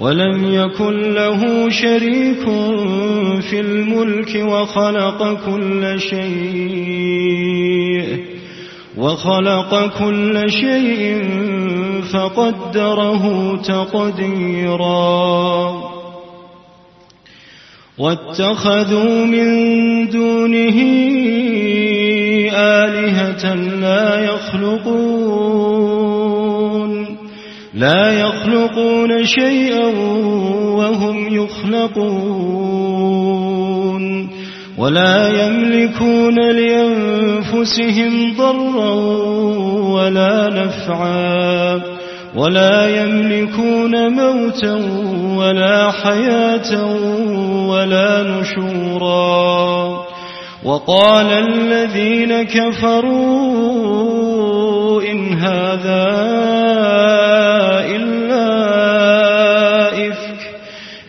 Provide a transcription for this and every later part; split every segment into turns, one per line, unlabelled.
ولم يكن له شريك في الملك وخلق كل شيء وخلق كل شيء فقدره تقديرا. واتخذوا من دونه آلهة لا يخلقون لا يخلقون شيئا وهم يخلقون ولا يملكون لأنفسهم ضرا ولا نفعا ولا يملكون موتا ولا حياة ولا نشورا وقال الذين كفروا إن هذا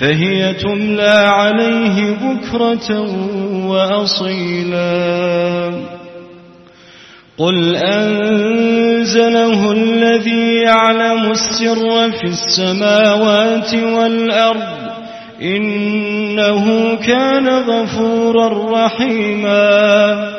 فهي تملى عليه بكرة وأصيلا. قل أنزله الذي يعلم السر في السماوات والأرض إنه كان غفورا رحيما.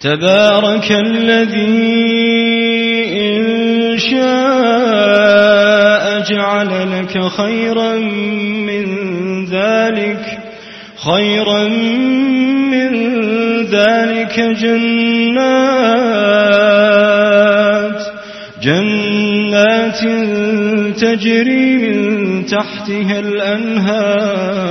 تبارك الذي إن شاء جعل لك خيرا من ذلك خيرا من ذلك جنات جنات تجري من تحتها الأنهار.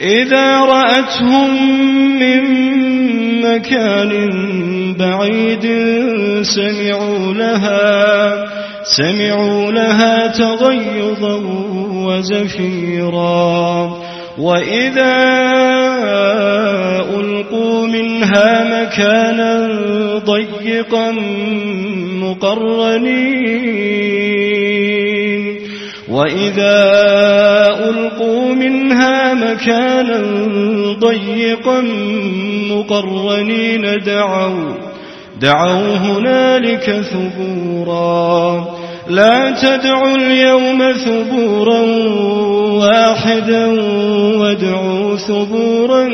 إذا رأتهم من مكان بعيد سمعوا لها سمعوا لها تغيظا وزفيرا. وإذا ألقوا منها مكانا ضيقا مقرنين وإذا ألقوا منها مكانا ضيقا مقرنين دعوا دعوا هنالك ثبورا. لا تدعوا اليوم ثبورا واحدا وادعوا ثبورا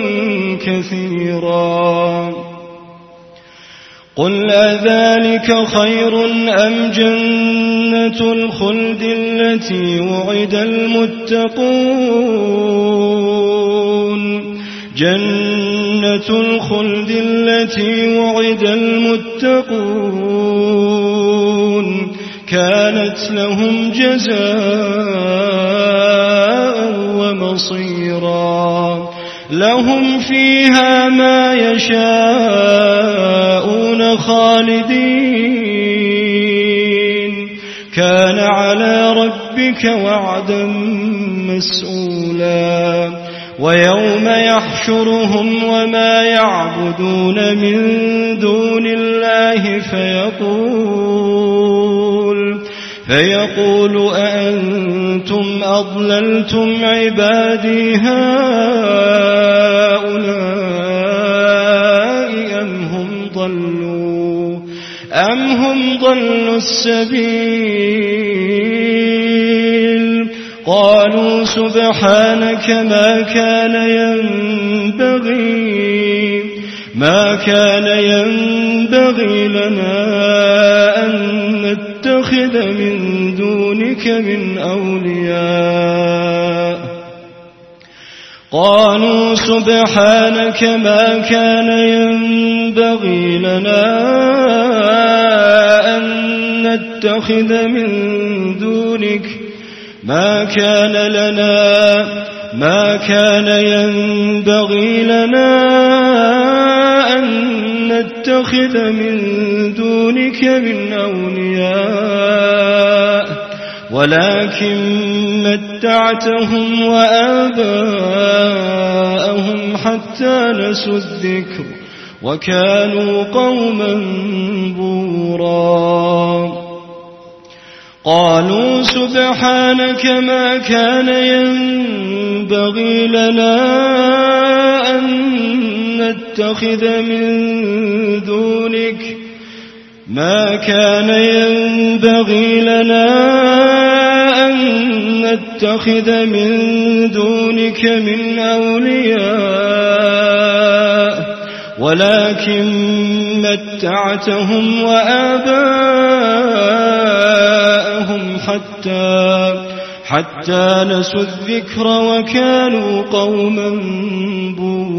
كثيرا. قل أذلك خير أم جنة الخلد التي وعد المتقون؟ جنة الخلد التي وعد المتقون. كانت لهم جزاء ومصيرا. لهم فيها ما يشاءون خالدين. كان على ربك وعدا مسؤولا. ويوم يحشرهم وما يعبدون من دون الله فيقول فيقول أأنتم أضللتم عبادي هؤلاء أم هم ضلوا؟ أم هم ضلوا السبيل؟ قالوا سبحانك ما كان ينبغي ما كان ينبغي لنا أن نتخذ من دونك من أولياء. قالوا سبحانك ما كان ينبغي لنا أن نتخذ من دونك. ما كان لنا ما كان ينبغي لنا أن نتخذ من دونك من أولياء ولكن متعتهم وآباءهم حتى نسوا الذكر وكانوا قوما بورا. قالوا سبحانك ما كان ينبغي لنا أن نتخذ من دونك ما كان ينبغي لنا أن نتخذ من دونك من أولياء ولكن متعتهم وآباءهم حتى حتى نسوا الذكر وكانوا قوما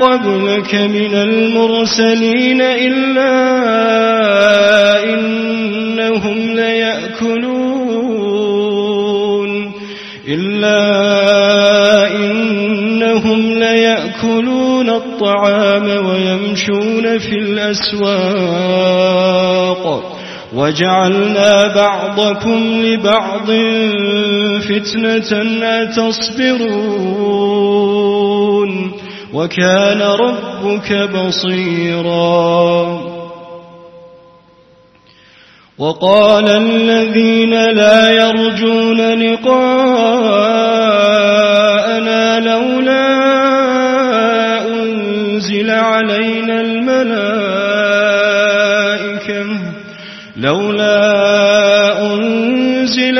قبلك من المرسلين إلا إنهم ليأكلون إلا إنهم ليأكلون الطعام ويمشون في الأسواق. وجعلنا بعضكم لبعض فتنة أتصبرون. وكان ربك بصيرا. وقال الذين لا يرجون لقاءنا لولا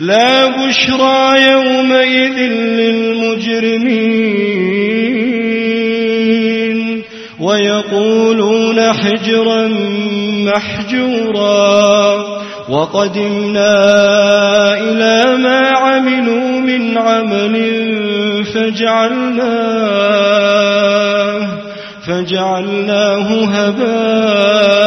لا بشرى يومئذ للمجرمين. ويقولون حجرا محجورا. وقدمنا إلى ما عملوا من عمل فجعلناه فجعلناه هباء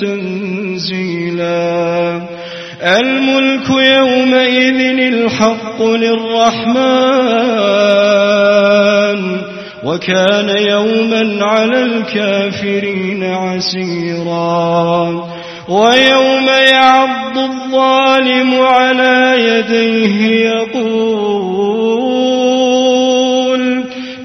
تنزيلا الملك يومئذ الحق للرحمن وكان يوما على الكافرين عسيرا ويوم يعض الظالم على يديه يقول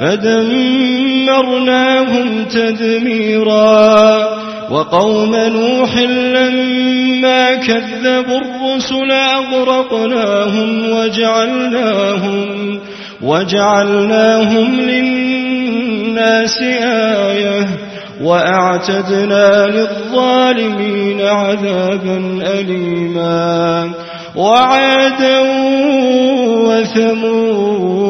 فدمرناهم تدميرا. وقوم نوح لما كذبوا الرسل أغرقناهم وجعلناهم وجعلناهم للناس آية وأعتدنا للظالمين عذابا أليما. وعادا وثمود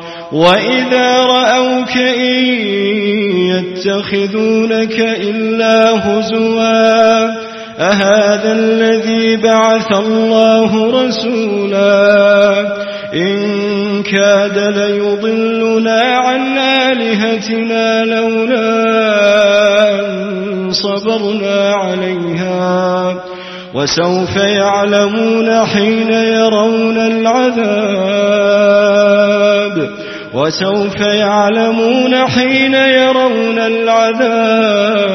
وإذا رأوك إن يتخذونك إلا هزوا أهذا الذي بعث الله رسولا إن كاد ليضلنا عن آلهتنا لولا أن صبرنا عليها وسوف يعلمون حين يرون العذاب وسوف يعلمون حين يرون العذاب.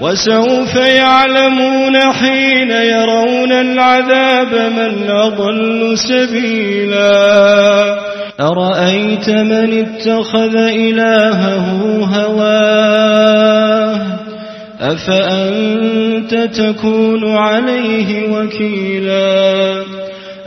وسوف يعلمون حين يرون العذاب من أضل سبيلا. أرأيت من اتخذ إلهه هواه؟ أفأنت تكون عليه وكيلا؟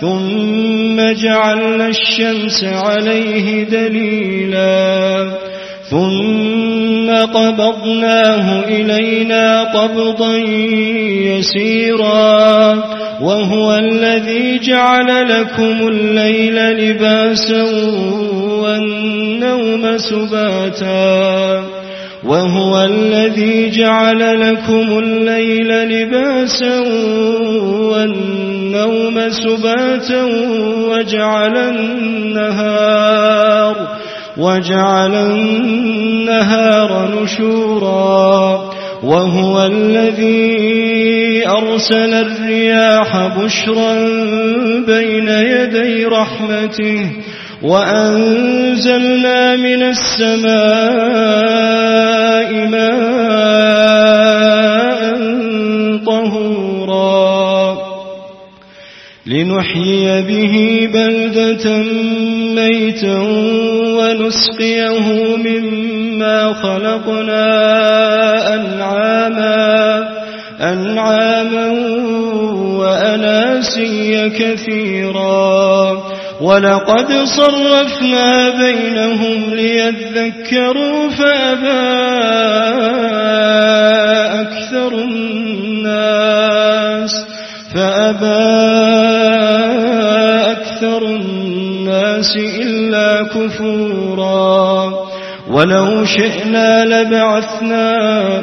ثم جعلنا الشمس عليه دليلا. ثم قبضناه إلينا قبضا يسيرا. وهو الذي جعل لكم الليل لباسا والنوم سباتا. وهو الذي جعل لكم الليل لباسا والنوم سباتا وجعل النهار وجعل النهار نشورا وهو الذي أرسل الرياح بشرا بين يدي رحمته وأنزلنا من السماء ماء طهورا لنحيي به بلدة ميتا ونسقيه مما خلقنا أنعاما أنعاما وأناسيا كثيرا. ولقد صرفنا بينهم ليذكروا فأبى أكثر الناس فأبى أكثر الناس إلا كفورا ولو شئنا لبعثنا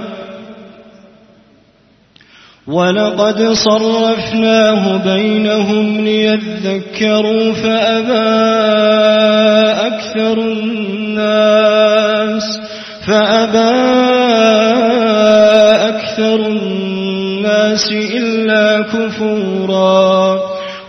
ولقد صرفناه بينهم ليذكروا فأبى أكثر الناس فأبى أكثر الناس إلا كفورا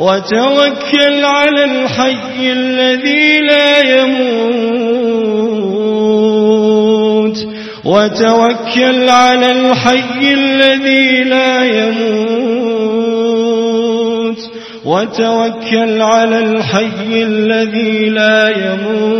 وتوكل على الحي الذي لا يموت. وتوكل على الحي الذي لا يموت. وتوكل على الحي الذي لا يموت.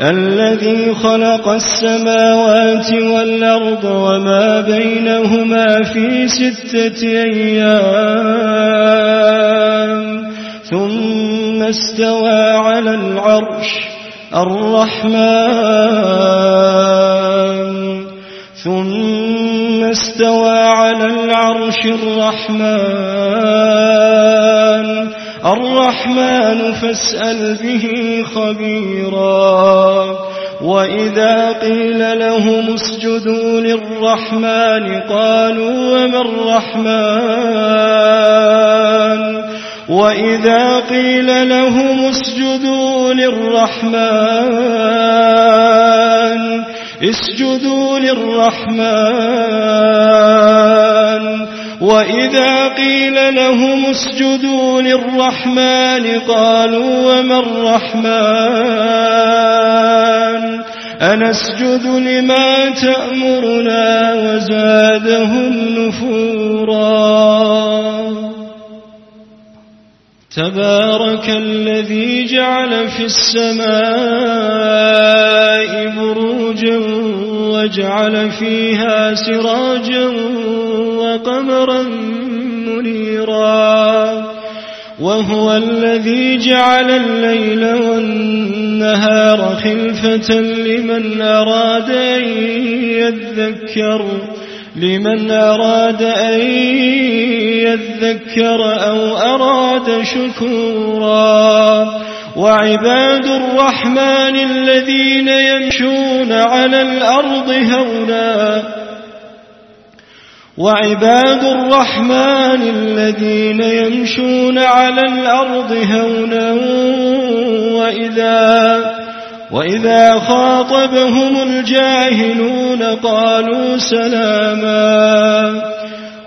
الذي خلق السماوات والأرض وما بينهما في ستة أيام. ثم استوى على العرش الرحمن. ثم استوى على العرش الرحمن. الرحمن فاسأل به خبيرا. وإذا قيل لهم اسجدوا للرحمن قالوا وما الرحمن؟ وإذا قيل لهم اسجدوا للرحمن؟ اسجدوا للرحمن. وإذا قيل لهم اسجدوا للرحمن قالوا وما الرحمن؟ أنسجد لما تأمرنا وزادهم نفورا. تبارك الذي جعل في السماء بروجا وجعل فيها سراجا وقمرا منيرا. وهو الذي جعل الليل والنهار خلفة لمن أراد أن يذكر لمن أراد أن يذكر أو أراد شكورا. وعباد الرحمن الذين يمشون على الأرض هونا. وعباد الرحمن الذين يمشون على الأرض هونا. وإذا وإذا خاطبهم الجاهلون قالوا سلاما.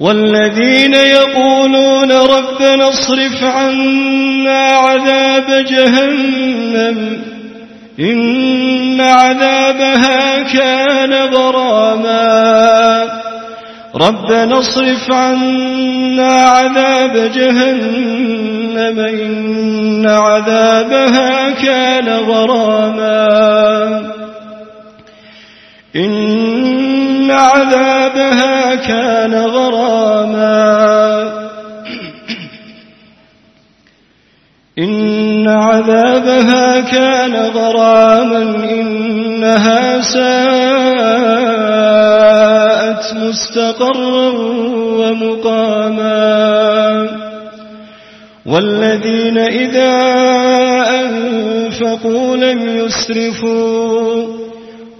والذين يقولون ربنا اصرف عنا عذاب جهنم إن عذابها كان غراما. ربنا اصرف عنا عذاب جهنم إن عذابها كان غراما. إن عذابها كان غراما. إن عذابها كان غراما. إنها ساءت مستقرا ومقاما. والذين إذا أنفقوا لم يسرفوا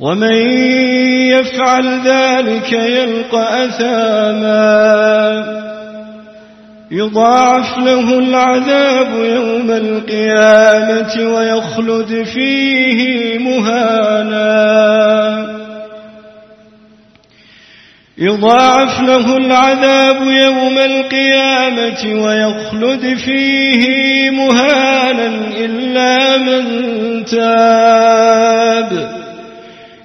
ومن يفعل ذلك يلقى أثاما. يضاعف له العذاب يوم القيامة ويخلد فيه مهانا. يضاعف له العذاب يوم القيامة ويخلد فيه مهانا إلا من تاب.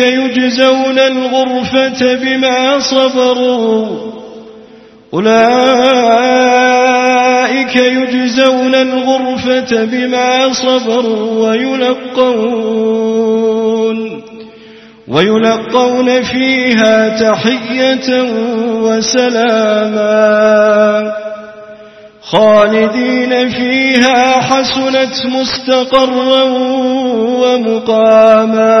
يجزون الغرفة بما صبروا. أولئك يجزون الغرفة بما صبروا ويلقون ويلقون فيها تحية وسلاما. خالدين فيها حسنت مستقرا ومقاما.